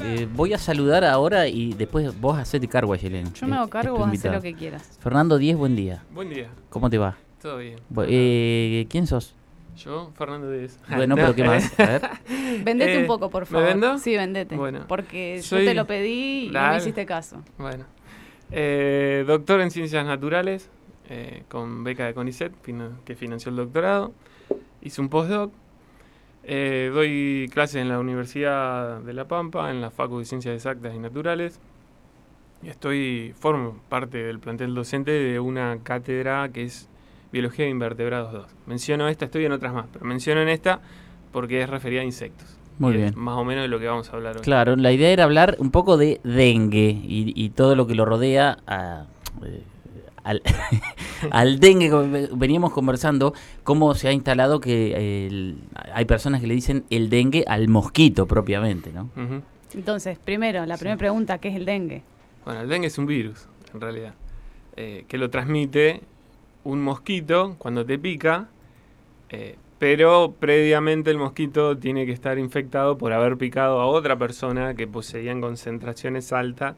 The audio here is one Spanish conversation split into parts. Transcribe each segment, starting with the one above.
Eh, voy a saludar ahora y después vos hacete cargo, Ayelen. Yo me hago cargo, vos haces lo que quieras. Fernando Díez, buen día. Buen día, ¿Cómo te va? todo bien. Bu- eh, ¿Quién sos? Yo, Fernando Díez. Bueno, pero ¿qué más? A ver. Vendete Eh, un poco, por ¿me favor. vendo? Sí, vendete. Bueno, porque soy- yo te lo pedí y no me hiciste caso. Bueno. Eh, doctor en Ciencias Naturales, eh, con beca de CONICET, que financió el doctorado. Hice un postdoc. Eh, doy clases en la Universidad de La Pampa, en la Facu de Ciencias Exactas y Naturales. Y estoy, formo parte del plantel docente de una cátedra que es Biología de Invertebrados 2. Menciono esta, estoy en otras más, pero menciono en esta porque es referida a insectos. Muy bien. Más o menos de lo que vamos a hablar hoy. Claro, la idea era hablar un poco de dengue y, y todo lo que lo rodea a, eh, al, al dengue. Veníamos conversando cómo se ha instalado que el- hay personas que le dicen el dengue al mosquito propiamente, ¿no? Entonces, primero, la primera pregunta, ¿qué es el dengue? Bueno, el dengue es un virus, en realidad, eh, que lo transmite un mosquito cuando te pica, eh, pero previamente el mosquito tiene que estar infectado por haber picado a otra persona que poseían concentraciones altas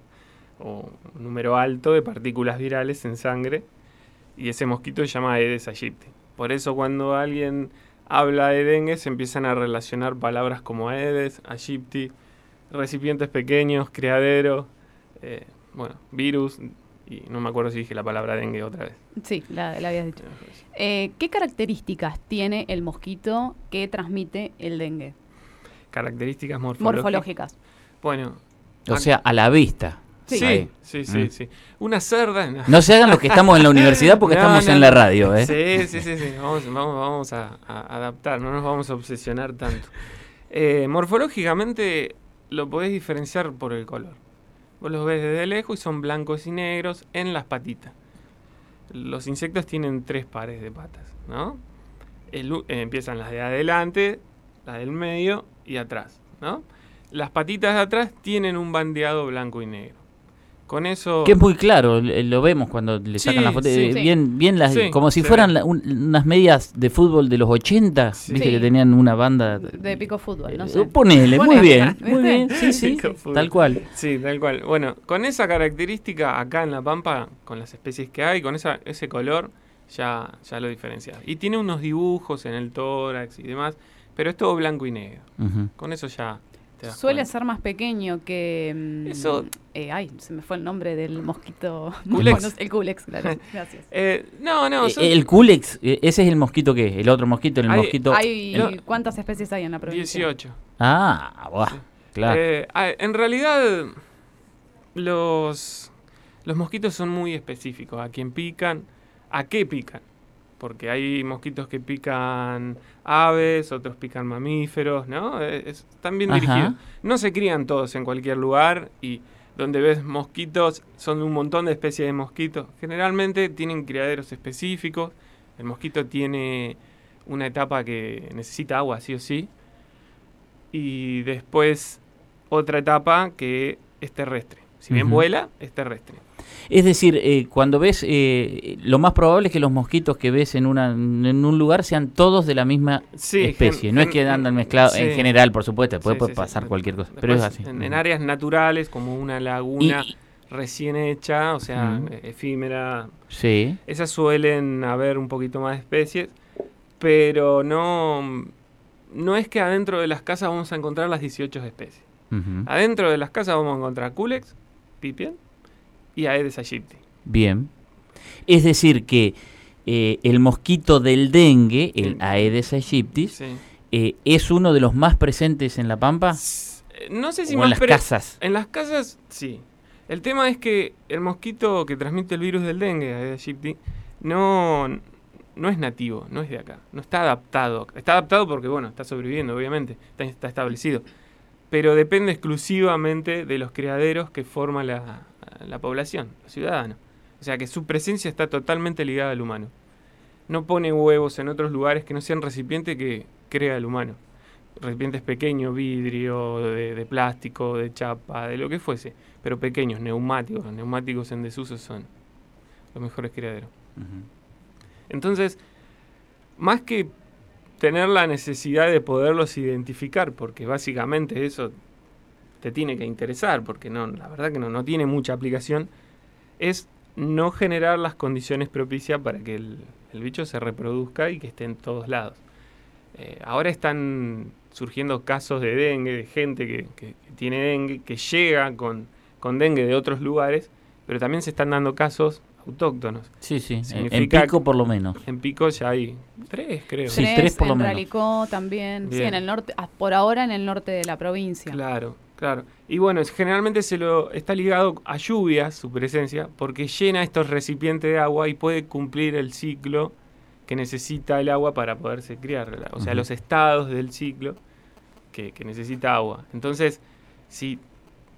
o un número alto de partículas virales en sangre, y ese mosquito se llama Aedes aegypti. Por eso cuando alguien habla de dengue se empiezan a relacionar palabras como Aedes, aegypti, recipientes pequeños, criadero, eh, bueno, virus, y no me acuerdo si dije la palabra dengue otra vez. Sí, la, la habías dicho. Eh, ¿Qué características tiene el mosquito que transmite el dengue? Características morfológicas. Morfológicas. Bueno. O sea, a la vista. Sí. sí, Ahí. sí, sí, Mm. sí. Una cerda. no. No se hagan los que estamos en la universidad porque No, estamos no, en la radio, ¿eh? Sí, sí, sí, sí. Vamos, vamos, vamos a, a adaptar, no nos vamos a obsesionar tanto. Eh, morfológicamente lo podés diferenciar por el color. Vos los ves desde lejos y son blancos y negros en las patitas. Los insectos tienen tres pares de patas, ¿no? El eh, empiezan las de adelante, las del medio y atrás, ¿no? Las patitas de atrás tienen un bandeado blanco y negro. Con eso... Que es muy claro, l- lo vemos cuando le sacan Sí, la foto, sí. eh, bien, bien las, Sí, como si fueran ve. la- un- unas medias de fútbol de los 80, Sí. viste Sí. que tenían una banda. De pico fútbol, no Eh, sé. Ponele, muy bien, muy bien, sí, sí, tal cual. Sí, tal cual. Bueno, con esa característica acá en La Pampa, con las especies que hay, con esa, ese color, ya, ya lo diferencias. Y tiene unos dibujos en el tórax y demás, pero es todo blanco y negro. Con eso ya Suele cuenta. ser más pequeño que... mm, Eso- eh, ay, se me fue el nombre del mosquito. Culex. Bueno, el culex, claro. Gracias. Eh, no, no, Eh, son el Culex, ese es el mosquito que, el otro mosquito, el Hay- mosquito. Hay, No. ¿Cuántas especies hay en la provincia? 18. Ah, buah, claro. Eh, ah, en realidad, los, los mosquitos son muy específicos. A quién pican, a qué pican. Porque hay mosquitos que pican aves, otros pican mamíferos, ¿no? Eh, es- están bien Ajá. dirigidos. No se crían todos en cualquier lugar y donde ves mosquitos son un montón de especies de mosquitos. Generalmente tienen criaderos específicos. El mosquito tiene una etapa que necesita agua, sí o sí. Y después otra etapa que es terrestre. Si bien vuela, es terrestre. Es decir, eh, cuando ves, eh, lo más probable es que los mosquitos que ves en, una, en un lugar sean todos de la misma Sí, especie. gen- no es que andan mezclados en general, por supuesto, Sí, puede pasar cualquier cosa, Después, pero es así. En, áreas naturales, como una Y- laguna recién hecha, o sea, eh, efímera, sí. esas suelen haber un poquito más de especies, pero no, no es que adentro de las casas vamos a encontrar las 18 especies. Adentro de las casas vamos a encontrar Culex, Y Aedes aegypti. Bien. Es decir, que eh, el mosquito del dengue, el. Aedes aegypti, Sí. eh, es uno de los más presentes en La Pampa. Eh, No sé si o más en las casas. En las casas, sí. El tema es que el mosquito que transmite el virus del dengue, Aedes aegypti, no, no es nativo, no es de acá. No está adaptado. Está adaptado porque, bueno, está sobreviviendo, obviamente. Está, está establecido. Pero depende exclusivamente de los criaderos que forma la, la población, los ciudadanos. O sea que su presencia está totalmente ligada al humano. No pone huevos en otros lugares que no sean recipientes que crea el humano. Recipientes pequeños, vidrio, de, de plástico, de chapa, de lo que fuese. Pero pequeños, neumáticos. Los neumáticos en desuso son los mejores criaderos. Entonces, más que tener la necesidad de poderlos identificar, porque básicamente eso te tiene que interesar, porque no, la verdad que no, no tiene mucha aplicación, es no generar las condiciones propicias para que el, bicho se reproduzca y que esté en todos lados. Eh, ahora están surgiendo casos de dengue, de gente que, que- que tiene dengue, que llega con, con dengue de otros lugares, pero también se están dando casos autóctonos. Sí, sí. En, en Significa- pico por lo menos. En Pico ya hay tres, creo. Sí, tres por lo en menos. Ralicó también. Sí, en el norte, ah, por ahora en el norte de la provincia. Claro, claro. Y bueno, generalmente se lo está ligado a lluvias, su presencia, porque llena estos recipientes de agua y puede cumplir el ciclo que necesita el agua para poderse criar. O sea, los estados del ciclo que, que necesita agua. Entonces, si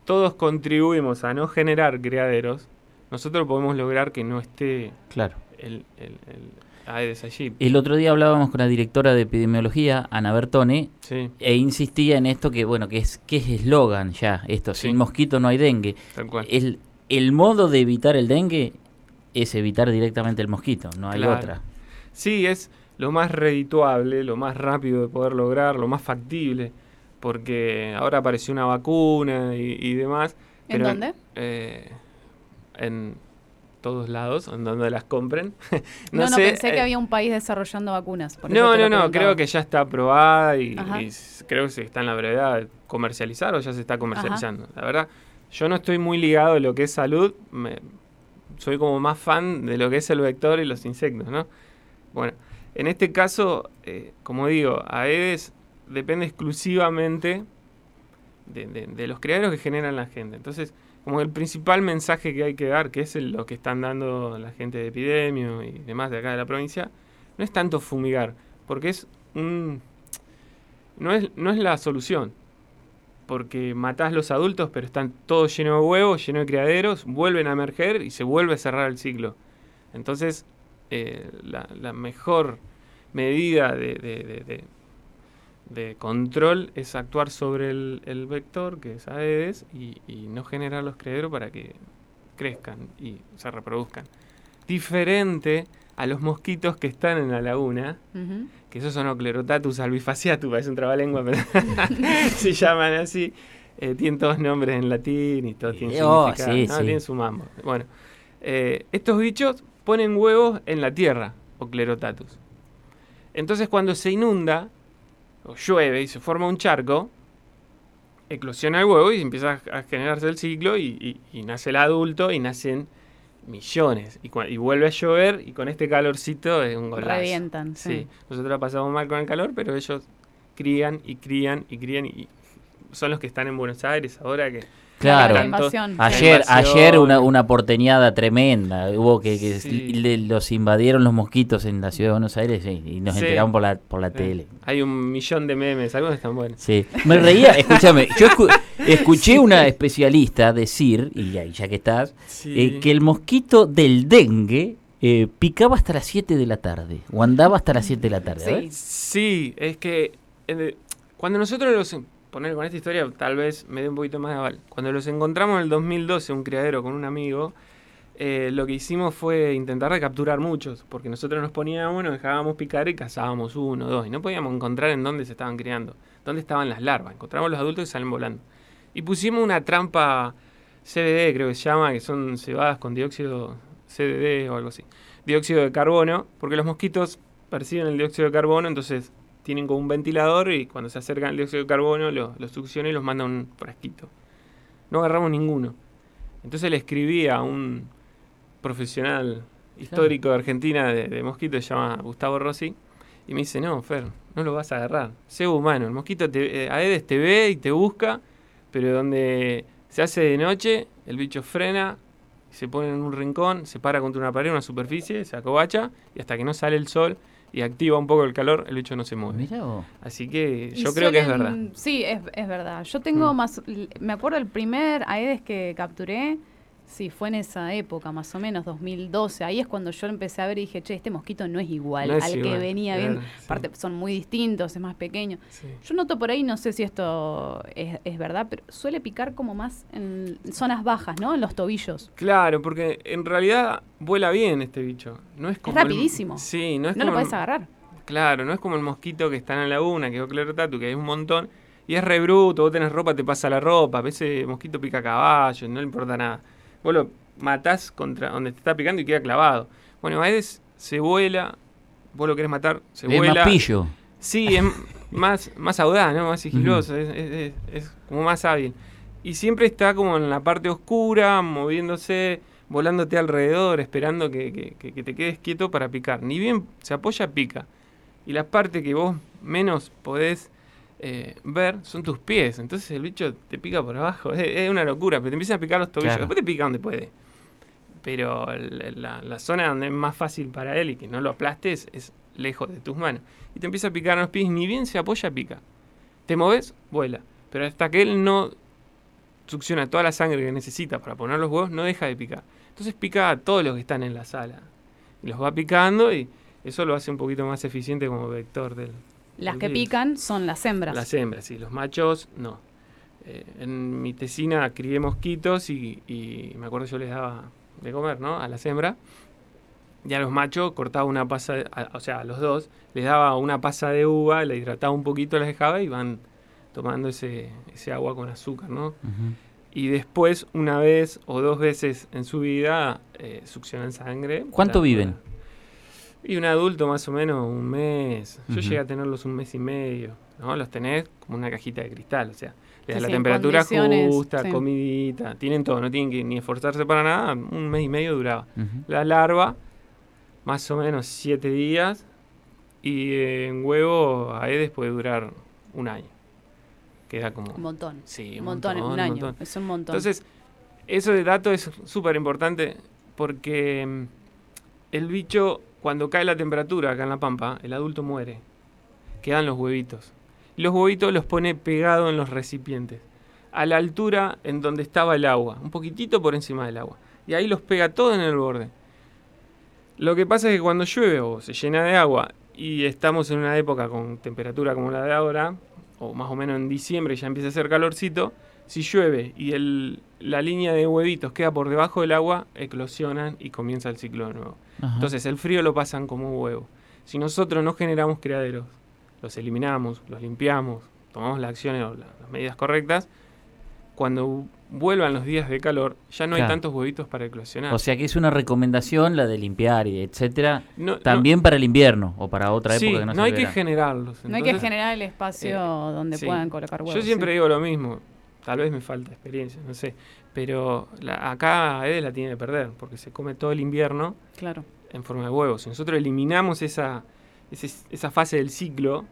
todos contribuimos a no generar criaderos, nosotros podemos lograr que no esté Claro. el, el, el Aedes aegypti. El otro día hablábamos con la directora de epidemiología, Ana Bertone, Sí, e insistía en esto que, bueno, que es que es eslogan ya, esto, Sí. sin mosquito no hay dengue. tal cual. El, el modo de evitar el dengue es evitar directamente el mosquito, no hay Claro. otra. Sí, es lo más redituable, lo más rápido de poder lograr, lo más factible, porque ahora apareció una vacuna y, y demás. ¿En pero, dónde? eh, en todos lados, en donde las compren. No, no, sé, pensé que eh, había un país desarrollando vacunas. por No, no, no, creo que ya está aprobada y, creo que se está en la brevedad de comercializar o ya se está comercializando. La verdad, yo no estoy muy ligado a lo que es salud, me- soy como más fan de lo que es el vector y los insectos, ¿no? Bueno, en este caso, eh, como digo, Aedes depende exclusivamente de, de- de los criaderos que generan la gente. Entonces, como el principal mensaje que hay que dar, que es lo que están dando la gente de epidemio y demás de acá de la provincia, no es tanto fumigar, porque es un no es, no es la solución. Porque matás los adultos, pero están todos llenos de huevos, llenos de criaderos, vuelven a emerger y se vuelve a cerrar el ciclo. Entonces, eh, la, mejor medida de- de control es actuar sobre el, el vector, que es Aedes, y, y no generar los criaderos para que crezcan y se reproduzcan. Diferente a los mosquitos que están en la laguna, que esos son Oclerotatus albifaciatus, parece un trabalengua, pero se llaman así. Eh, tienen todos nombres en latín y todos tienen Oh, significado, sí, ¿no? sí. Tienen su mambo. Bueno, eh, estos bichos ponen huevos en la tierra, Oclerotatus. Entonces cuando se inunda, o llueve y se forma un charco, eclosiona el huevo y empieza a, generarse el ciclo y, y- y nace el adulto y nacen millones. Y, vuelve a llover y con este calorcito es un golazo. Revientan, sí. Sí, nosotros la pasamos mal con el calor, pero ellos crían y crían y crían y son los que están en Buenos Aires ahora que Claro. Tanto-. Ayer, ayer una, una porteñada tremenda. Hubo que, que Sí. le- los invadieron los mosquitos en la ciudad de Buenos Aires y, y nos Sí. enteramos por la, por la eh, tele. hay un millón de memes, algunos están buenos. Sí. Me reía, escúchame, yo escu- escuché una especialista decir, y ya, ya que estás, eh, que el mosquito del dengue eh, picaba hasta las 7 de la tarde, o andaba hasta las 7 de la tarde. Sí. Sí, es que eh, cuando nosotros los... Poner con esta historia tal vez me dé un poquito más de aval. Cuando los encontramos en el 2012, un criadero con un amigo, eh, lo que hicimos fue intentar de capturar muchos, porque nosotros nos poníamos, nos dejábamos picar y cazábamos uno, dos, y no podíamos encontrar en dónde se estaban criando, dónde estaban las larvas. Encontramos los adultos que salen volando. Y pusimos una trampa CBD, creo que se llama, que son cebadas con dióxido CBD o algo así. Dióxido de carbono, porque los mosquitos perciben el dióxido de carbono, entonces tienen como un ventilador y cuando se acercan al dióxido de carbono lo, lo succiona y los manda a un frasquito. No agarramos ninguno. Entonces le escribí a un profesional histórico de Argentina de, de mosquitos, se llama Gustavo Rossi, y me dice, no, Fer, no lo vas a agarrar. Sé humano, el mosquito te, eh, Aedes te ve y te busca, pero donde se hace de noche, el bicho frena, se pone en un rincón, se para contra una pared, una superficie, se acobacha, y hasta que no sale el sol y activa un poco el calor, el bicho no se mueve. Mirá vos. Así que Y yo creo que es verdad. Sí, es, es verdad. Yo tengo Mm. más. Me acuerdo el primer Aedes que capturé. Sí, fue en esa época, más o menos, 2012. Ahí es cuando yo empecé a ver y dije, che, este mosquito no es igual No es al que venía claro, bien. sí. Aparte, son muy distintos, es más pequeño. Sí. Yo noto por ahí, no sé si esto es, es verdad, pero suele picar como más en zonas bajas, ¿no? En los tobillos. Claro, porque en realidad vuela bien este bicho. No es como el- rapidísimo. sí, no es no lo como el- podés agarrar. Claro, no es como el mosquito que está en la laguna, que es Oclerotatu, que hay un montón, Y es re bruto, vos tenés ropa, te pasa la ropa, a veces mosquito pica caballo, no le importa nada. Vos lo matás contra donde te está picando y queda clavado. Bueno, Aedes se vuela, vos lo querés matar, se Es vuela. más pillo. Sí, es más, más audaz, ¿no? Más sigiloso, es, es- es- es como más hábil. Y siempre está como en la parte oscura, moviéndose, volándote alrededor, esperando que, que- que- que te quedes quieto para picar. Ni bien se apoya, pica. Y la parte que vos menos podés eh, ver son tus pies. Entonces el bicho te pica por abajo. Es, es una locura, pero te empieza a picar los tobillos. Claro. Después te pica donde puede. Pero la, la zona donde es más fácil para él y que no lo aplastes es lejos de tus manos. Y te empieza a picar los pies, ni bien se apoya, pica. Te moves, vuela. Pero hasta que él no succiona toda la sangre que necesita para poner los huevos, no deja de picar. Entonces pica a todos los que están en la sala. Y los va picando y eso lo hace un poquito más eficiente como vector del... Las que pican son las hembras. Las hembras, sí. Los machos, no. Eh, en mi tesina crié mosquitos y, y me acuerdo yo les daba de comer, ¿no? A las hembras. Y a los machos cortaba una pasa, de- a- o sea, a los dos, les daba una pasa de uva, la hidrataba un poquito, las dejaba y van tomando ese, ese agua con azúcar, ¿no? Ujú. Y después, una vez o dos veces en su vida, eh, succionan sangre. ¿Cuánto para- viven? Y un adulto más o menos un mes. Yo llegué a tenerlos un mes y medio. ¿no? Los tenés como una cajita de cristal. O sea, les da Sí, la sí, temperatura justa, sí. comidita. Tienen todo, no tienen que ni esforzarse para nada. Un mes y medio duraba. La larva, más o menos siete días. Y en huevo, Aedes puede durar un año. Queda como. Un montón. Sí, un montón en un año. Es un montón. Entonces, eso de dato es súper importante porque mm, el bicho, cuando cae la temperatura acá en la pampa, el adulto muere. Quedan los huevitos. Los huevitos los pone pegados en los recipientes, a la altura en donde estaba el agua, un poquitito por encima del agua. Y ahí los pega todo en el borde. Lo que pasa es que cuando llueve o se llena de agua y estamos en una época con temperatura como la de ahora, o más o menos en diciembre ya empieza a hacer calorcito, si llueve y el, la línea de huevitos queda por debajo del agua, eclosionan y comienza el ciclo de nuevo. Ajá. Entonces el frío lo pasan como un huevo. Si nosotros no generamos criaderos, los eliminamos, los limpiamos, tomamos las acciones o la- las medidas correctas, cuando vuelvan los días de calor, ya no Claro. hay tantos huevitos para eclosionar. O sea que es una recomendación la de limpiar y etcétera, No- no- también para el invierno o para otra sí, época que no, no hay que generarlos. no hay que generar el espacio eh, donde sí. puedan colocar huevos. Yo siempre sí. digo lo mismo. Tal vez me falta experiencia, no sé. Pero la- acá Ede la tiene que perder, porque se come todo el invierno Claro. en forma de huevos. Si nosotros eliminamos esa, ese- esa fase del ciclo,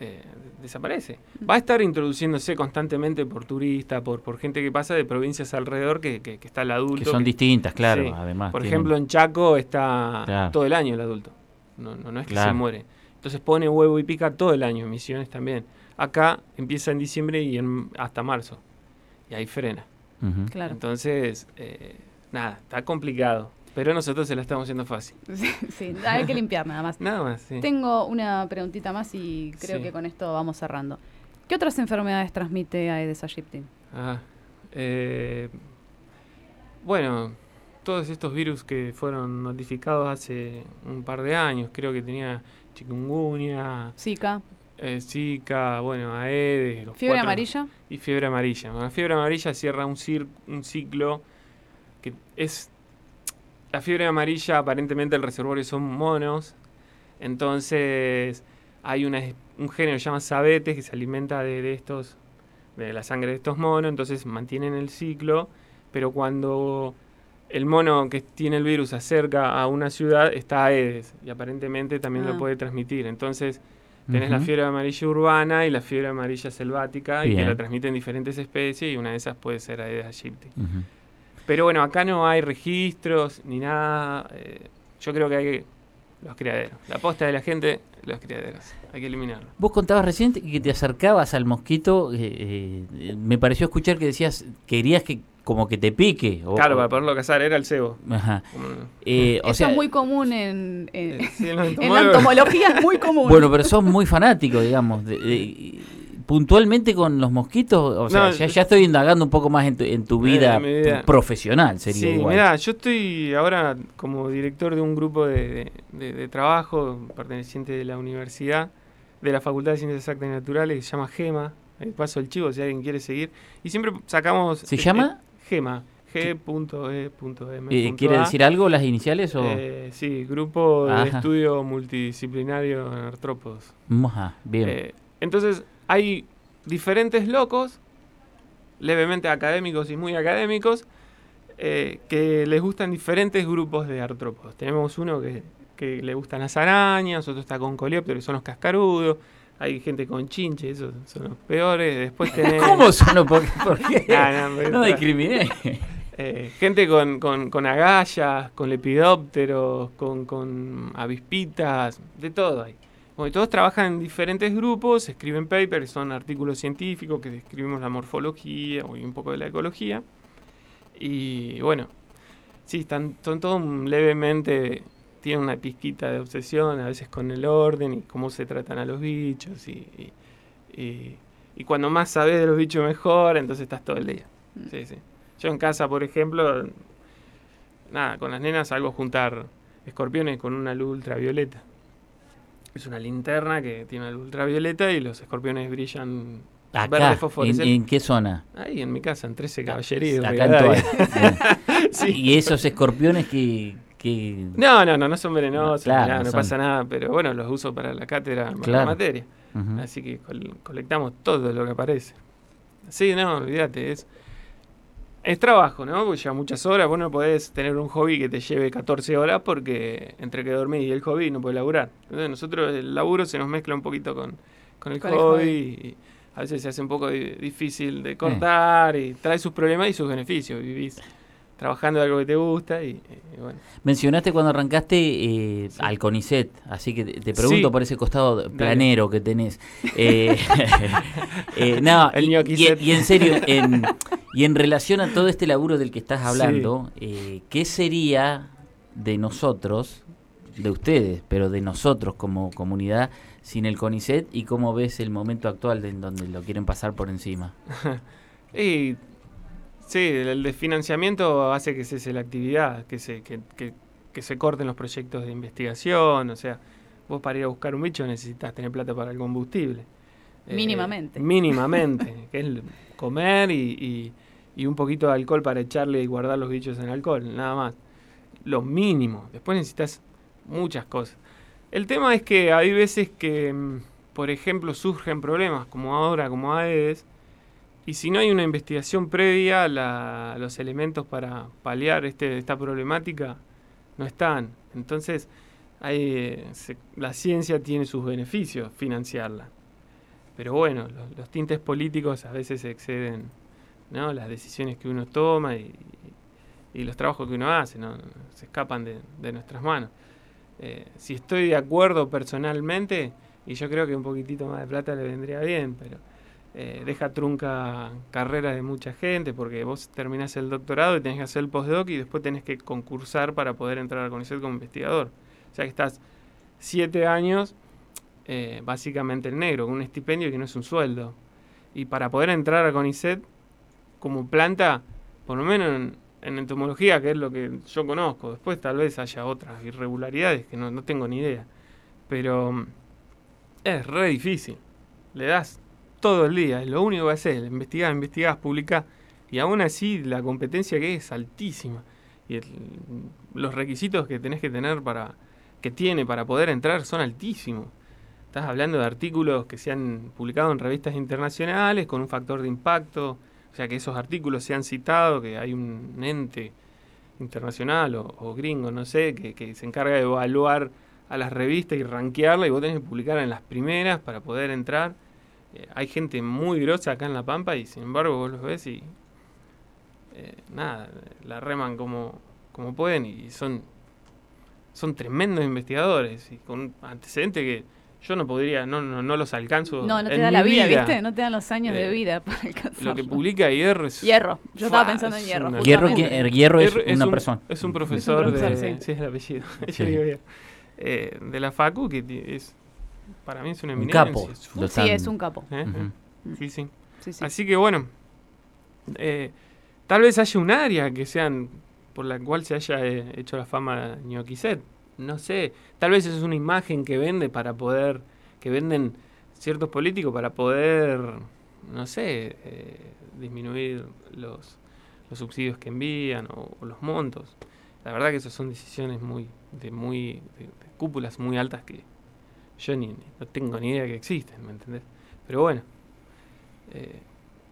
eh, desaparece. Va a estar introduciéndose constantemente por turistas, por, por gente que pasa de provincias alrededor que, que- que está el adulto. Que son que- distintas, claro, Sí. además. por tienen- ejemplo, en Chaco está Claro. todo el año el adulto. No, no, no es que Claro. se muere. Entonces pone huevo y pica todo el año, en Misiones también. Acá empieza en diciembre y en- hasta marzo. Y ahí frena. Claro. Entonces, eh, nada, está complicado. Pero nosotros se la estamos haciendo fácil. Sí, sí, hay que limpiar nada más. Nada más, sí. Tengo una preguntita más y creo Sí. que con esto vamos cerrando. ¿Qué otras enfermedades transmite Aedes aegypti? Ah, eh, bueno, todos estos virus que fueron notificados hace un par de años, creo que tenía chikungunya, Zika, eh, Zika, bueno, Aedes. los fiebre cuatro- amarilla. Y fiebre amarilla. La fiebre amarilla cierra un, cir- un ciclo que es... La fiebre amarilla, aparentemente el reservorio son monos, entonces hay una, un género que se llama sabetes que se alimenta de, de estos, de la sangre de estos monos, entonces mantienen el ciclo, pero cuando el mono que tiene el virus acerca a una ciudad está Aedes y aparentemente también Ah. lo puede transmitir. Entonces Tenés la fiebre amarilla urbana y la fiebre amarilla selvática y que la transmiten diferentes especies y una de esas puede ser Aedes aegypti. Pero bueno, acá no hay registros ni nada. eh, yo creo que hay que... Los criaderos. La posta de la gente, los criaderos. Hay que eliminarlos. Vos contabas recién que te acercabas al mosquito. eh, eh, me pareció escuchar que decías querías que como que te pique. o- claro, para poderlo cazar era el cebo. Ajá. Eh, o Eso sea, es muy común en, en- eh, sí, en en entomología, es muy común. bueno, pero sos muy fanático, digamos. de- de- puntualmente con los mosquitos, o sea, No, ya, ya estoy indagando un poco más en tu, en tu Eh, vida, profesional, sería Sí, igual. mirá, yo estoy ahora como director de un grupo de, de- de trabajo perteneciente de la universidad, de la Facultad de Ciencias Exactas y Naturales, que se llama GEMA, paso el chivo si alguien quiere seguir. Y siempre sacamos... ¿Se eh, llama? Gema, G.E.M. Eh, ¿Quiere decir algo las iniciales o...? Eh, sí, Grupo de Ajá. Estudio Multidisciplinario en Artrópodos. Ajá, bien. Eh, entonces, hay diferentes locos, levemente académicos y muy académicos, eh, que les gustan diferentes grupos de artrópodos. Tenemos uno que, que le gustan las arañas, otro está con coleópteros, que son los cascarudos. Hay gente con chinche, esos son los peores. Después tenés... ¿Cómo son? los- ¿Por qué? ¿Por qué? Ah, no, discriminé. Eh, gente con, con, con agallas, con lepidópteros, con, con avispitas, de todo hay. Bueno, y todos trabajan en diferentes grupos, escriben papers, son artículos científicos que describimos la morfología y un poco de la ecología. Y bueno, sí, están, son todos levemente, tienen una pizquita de obsesión, a veces con el orden y cómo se tratan a los bichos. Y, y, y- y cuando más sabes de los bichos mejor, entonces estás todo el día. Sí, sí. Yo en casa, por ejemplo, nada, con las nenas salgo a juntar escorpiones con una luz ultravioleta. Es una linterna que tiene una luz ultravioleta y los escorpiones brillan Acá, verde ¿en, en qué zona? Ahí en mi casa, en 13 Caballería. Acá en. Sí. Y esos escorpiones que... que... No, no, no, no son venenosos, No, claro, nada, no no son- pasa nada, pero bueno, los uso para la cátedra, para Claro. la materia. Así que col- colectamos todo lo que aparece. Sí, no, olvídate, es, es trabajo, ¿no? Porque lleva muchas horas. Vos no podés tener un hobby que te lleve 14 horas porque entre que dormís y el hobby no podés laburar. Entonces nosotros el laburo se nos mezcla un poquito con, con el hobby. y a veces se hace un poco di- difícil de cortar y trae sus problemas y sus beneficios. Vivís trabajando algo que te gusta y, y bueno. Mencionaste cuando arrancaste eh, Sí. al CONICET, así que te te pregunto Sí. por ese costado planero que tenés. Eh, eh, no, El y, y- en serio, en, y en relación a todo este laburo del que estás hablando, eh, ¿qué sería de nosotros, de ustedes, pero de nosotros como comunidad, sin el CONICET y cómo ves el momento actual de en donde lo quieren pasar por encima? Y sí, el desfinanciamiento hace que cese la actividad, que se, que, que- que se corten los proyectos de investigación. O sea, vos para ir a buscar un bicho necesitas tener plata para el combustible. Eh, Mínimamente. mínimamente, que es comer y, y- y un poquito de alcohol para echarle y guardar los bichos en alcohol, nada más. Lo mínimo. Después necesitas muchas cosas. El tema es que hay veces que, mm, por ejemplo, surgen problemas como ahora, como Aedes, y si no hay una investigación previa, la- los elementos para paliar este, esta problemática no están. Entonces, hay, eh, se- la ciencia tiene sus beneficios financiarla. Pero bueno, los, tintes políticos a veces exceden ¿no? las decisiones que uno toma y, y los trabajos que uno hace, ¿no? se escapan de, de nuestras manos. Eh, si estoy de acuerdo personalmente, y yo creo que un poquitito más de plata le vendría bien, pero eh, deja trunca carreras de mucha gente, porque vos terminás el doctorado y tenés que hacer el postdoc y después tenés que concursar para poder entrar a CONICET como investigador. O sea que estás siete años eh, básicamente en negro, con un estipendio que no es un sueldo. Y para poder entrar a CONICET como planta, por lo menos en, en entomología, que es lo que yo conozco, después tal vez haya otras irregularidades que no, no tengo ni idea. Pero mm, es re difícil. Le das todo el día, lo único que haces, investigar, investigar, publicar. Y aún así la competencia que es altísima. Y los requisitos que tenés que tener para que tiene para poder entrar son altísimos. Estás hablando de artículos que se han publicado en revistas internacionales con un factor de impacto, o sea que esos artículos se han citado, que hay un ente internacional o, o gringo, no sé, que, que se encarga de evaluar a las revistas y rankearla y vos tenés que publicar en las primeras para poder entrar. Eh, hay gente muy grosa acá en La Pampa y sin embargo vos los ves y eh, nada, la reman como, como pueden y son, son tremendos investigadores y con antecedentes que yo no podría, no, no, no los alcanzo. No, no te en da mi la vida, ¿viste? No te dan los años Eh, de vida para Lo alcanzarlo. que publica Hierro es... Hierro. Yo estaba pensando en hierro. una- Hierro, justamente. ¿quién- el hierro es una un- persona. Es un profesor, profesor, de, sí. sí, es el apellido. Sí. Eh, de la Facu, que es para mí es una Un eminencia. capo. es- Lo Sí, es un capo. ¿eh? Sí, sí. Sí, sí. Así que bueno, eh, tal vez haya un área que sean por la cual se haya eh, hecho la fama Ñoquiset. No sé, tal vez es una imagen que vende para poder, que venden ciertos políticos para poder no sé, eh, disminuir los, los subsidios que envían o, o los montos. La verdad que esas son decisiones muy de muy de, de cúpulas muy altas que yo ni, no tengo ni idea que existen, ¿me entendés? Pero bueno, eh,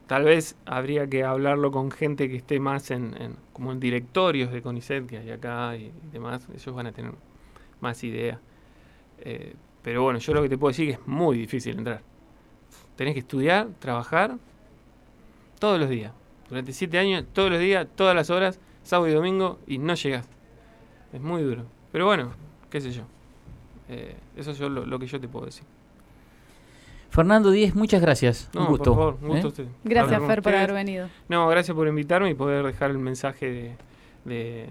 tal vez habría que hablarlo con gente que esté más en, como en directorios de CONICET que hay acá y, y demás, ellos van a tener más idea. Eh, pero bueno, yo lo que te puedo decir que es muy difícil entrar. Tenés que estudiar, trabajar todos los días. Durante siete años, todos los días, todas las horas, sábado y domingo, y no llegás. Es muy duro. Pero bueno, qué sé yo. Eh, eso es yo lo, lo que yo te puedo decir. Fernando Díez, muchas gracias. No, un gusto. por favor, un gusto ¿eh? a usted. Gracias, Fer, por haber venido. No, gracias por invitarme y poder dejar el mensaje de, de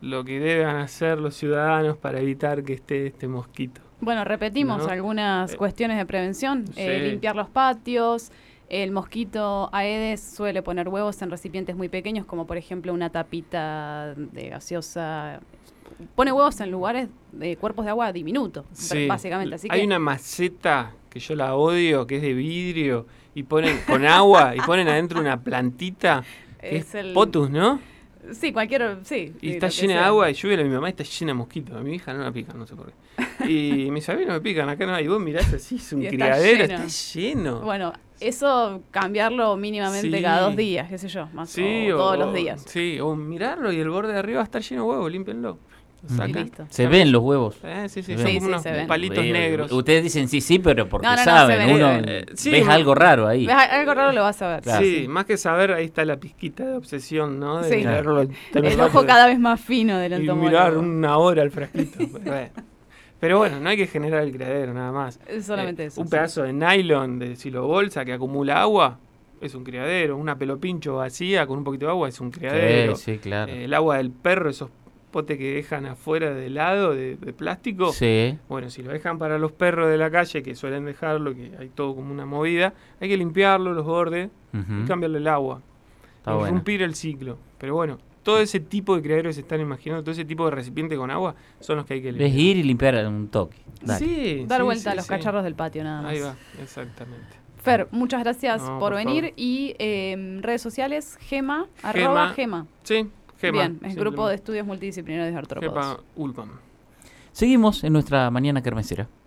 lo que deben hacer los ciudadanos para evitar que esté este mosquito. Bueno, repetimos ¿No? algunas Eh, cuestiones de prevención. Eh, limpiar los patios. El mosquito Aedes suele poner huevos en recipientes muy pequeños, como por ejemplo una tapita de gaseosa. Pone huevos en lugares de cuerpos de agua diminutos, Sí. básicamente. Así Hay que una maceta que yo la odio, que es de vidrio, y ponen con agua, y ponen adentro una plantita, que es, es el. potus, ¿no? Sí, cualquier. Sí. Y está llena de agua, y yo veo a mi mamá está llena de mosquitos. A mi hija no la pican, no sé por qué. Y mis amigos no me pican, acá no hay. Vos mirás así, es un Y está criadero, lleno. está lleno. Bueno, eso cambiarlo mínimamente Sí. cada dos días, qué sé yo, más Sí, o, todos los días. Sí, o mirarlo y el borde de arriba va a estar lleno de huevos, límpienlo. Sacan. Se ven los huevos. Eh, sí, sí, Se son como Sí, unos sí, se ven. palitos negros. Ustedes dicen sí, sí, pero porque No, no, no, se saben. ven, Uno. Eh, sí, ves algo raro ahí. ¿Ves algo raro lo vas a ver. Claro. Sí, más que saber, ahí está la pizquita de obsesión, ¿no? De Sí. El ojo cada vez más fino del y entomólogo. mirar una hora el frasquito. Pero bueno. Pero bueno, no hay que generar el criadero nada más. Es solamente Eh, eso. Un sí. pedazo de nylon de silo bolsa que acumula agua es un criadero. Una pelopincho vacía con un poquito de agua es un criadero. Sí, sí, claro. Eh, el agua del perro, esos potes que dejan afuera del lado de, de plástico. sí. Bueno, si lo dejan para los perros de la calle, que suelen dejarlo, que hay todo como una movida, hay que limpiarlo, los bordes, y cambiarle el agua. Está bueno. Interrumpir el ciclo. Pero bueno, todo ese tipo de criaderos que se están imaginando, todo ese tipo de recipiente con agua, son los que hay que Es limpiar. ir y limpiar un toque. Dale. Sí, Dar sí, vuelta sí, a los sí. cacharros del patio, nada más. Ahí va, exactamente. Fer, muchas gracias No, por, por venir. favor. Y eh, redes sociales, gema, arroba gema. Sí, Gema. Bien, es Grupo de. Estudios Multidisciplinarios de Artrópodos. Ulpam. Seguimos en nuestra mañana kermesera.